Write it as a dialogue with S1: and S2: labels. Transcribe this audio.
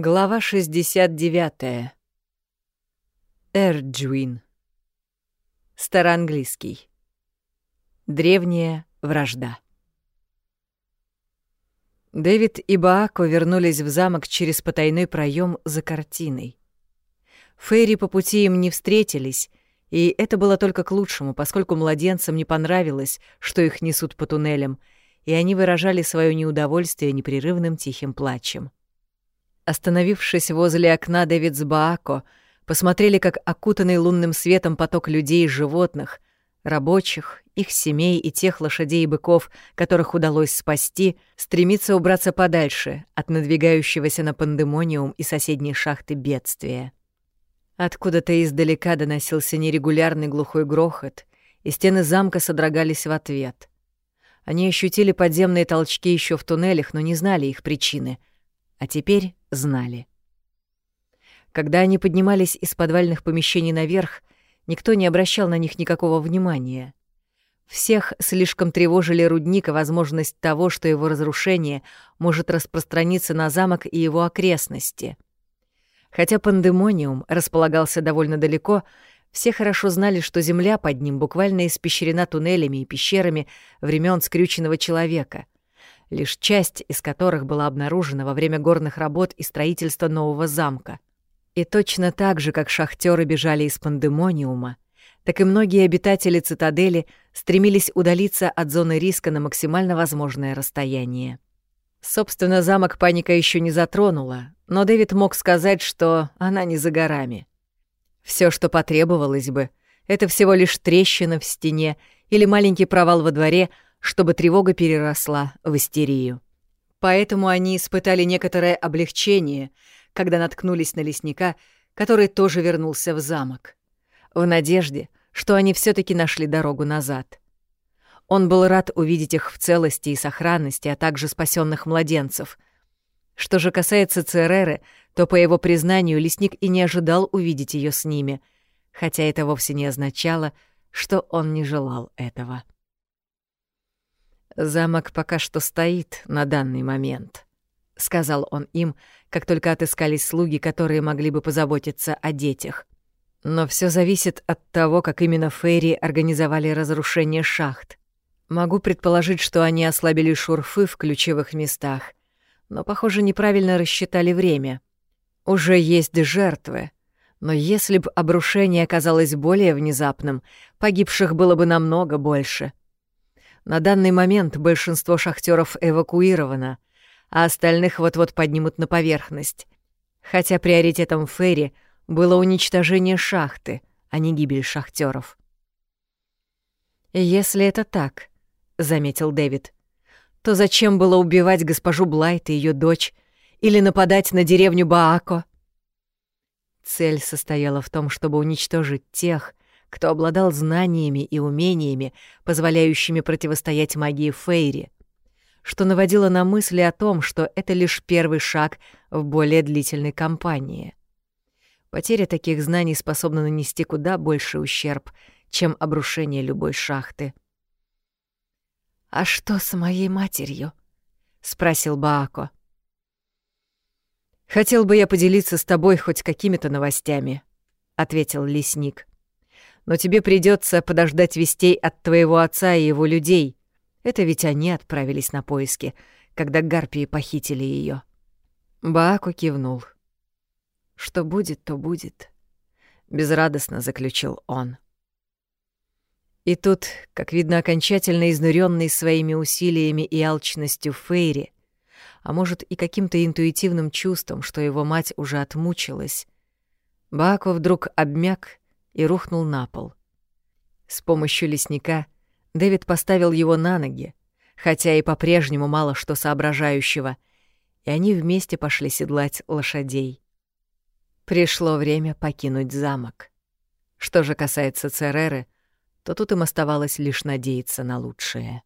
S1: Глава 69. Эрджуин. Староанглийский. Древняя вражда. Дэвид и Баако вернулись в замок через потайной проем за картиной. Фейри по пути им не встретились, и это было только к лучшему, поскольку младенцам не понравилось, что их несут по туннелям, и они выражали свое неудовольствие непрерывным тихим плачем. Остановившись возле окна Дэвид с Баако, посмотрели, как окутанный лунным светом поток людей и животных, рабочих, их семей и тех лошадей и быков, которых удалось спасти, стремится убраться подальше от надвигающегося на пандемониум и соседней шахты бедствия. Откуда-то издалека доносился нерегулярный глухой грохот, и стены замка содрогались в ответ. Они ощутили подземные толчки еще в туннелях, но не знали их причины, а теперь знали. Когда они поднимались из подвальных помещений наверх, никто не обращал на них никакого внимания. Всех слишком тревожили рудник и возможность того, что его разрушение может распространиться на замок и его окрестности. Хотя пандемониум располагался довольно далеко, все хорошо знали, что земля под ним буквально испещрена туннелями и пещерами времен скрюченного человека — лишь часть из которых была обнаружена во время горных работ и строительства нового замка. И точно так же, как шахтеры бежали из пандемониума, так и многие обитатели цитадели стремились удалиться от зоны риска на максимально возможное расстояние. Собственно, замок паника еще не затронула, но Дэвид мог сказать, что она не за горами. Все, что потребовалось бы, это всего лишь трещина в стене или маленький провал во дворе — чтобы тревога переросла в истерию. Поэтому они испытали некоторое облегчение, когда наткнулись на лесника, который тоже вернулся в замок, в надежде, что они все таки нашли дорогу назад. Он был рад увидеть их в целости и сохранности, а также спасенных младенцев. Что же касается Цереры, то, по его признанию, лесник и не ожидал увидеть ее с ними, хотя это вовсе не означало, что он не желал этого. «Замок пока что стоит на данный момент», — сказал он им, как только отыскались слуги, которые могли бы позаботиться о детях. «Но все зависит от того, как именно Фейри организовали разрушение шахт. Могу предположить, что они ослабили шурфы в ключевых местах, но, похоже, неправильно рассчитали время. Уже есть жертвы, но если бы обрушение оказалось более внезапным, погибших было бы намного больше. На данный момент большинство шахтеров эвакуировано, а остальных вот-вот поднимут на поверхность. Хотя приоритетом Ферри было уничтожение шахты, а не гибель шахтеров. «Если это так», — заметил Дэвид, — «то зачем было убивать госпожу Блайт и ее дочь или нападать на деревню Баако?» Цель состояла в том, чтобы уничтожить тех, кто обладал знаниями и умениями, позволяющими противостоять магии Фейри, что наводило на мысли о том, что это лишь первый шаг в более длительной кампании. Потеря таких знаний способна нанести куда больше ущерб, чем обрушение любой шахты. «А что с моей матерью?» — спросил Баако. «Хотел бы я поделиться с тобой хоть какими-то новостями», — ответил лесник но тебе придется подождать вестей от твоего отца и его людей. Это ведь они отправились на поиски, когда гарпии похитили ее. Бааку кивнул. «Что будет, то будет», — безрадостно заключил он. И тут, как видно, окончательно изнуренный своими усилиями и алчностью Фейри, а может и каким-то интуитивным чувством, что его мать уже отмучилась, Баако вдруг обмяк и рухнул на пол. С помощью лесника Дэвид поставил его на ноги, хотя и по-прежнему мало что соображающего, и они вместе пошли седлать лошадей. Пришло время покинуть замок. Что же касается Цереры, то тут им оставалось лишь надеяться на лучшее.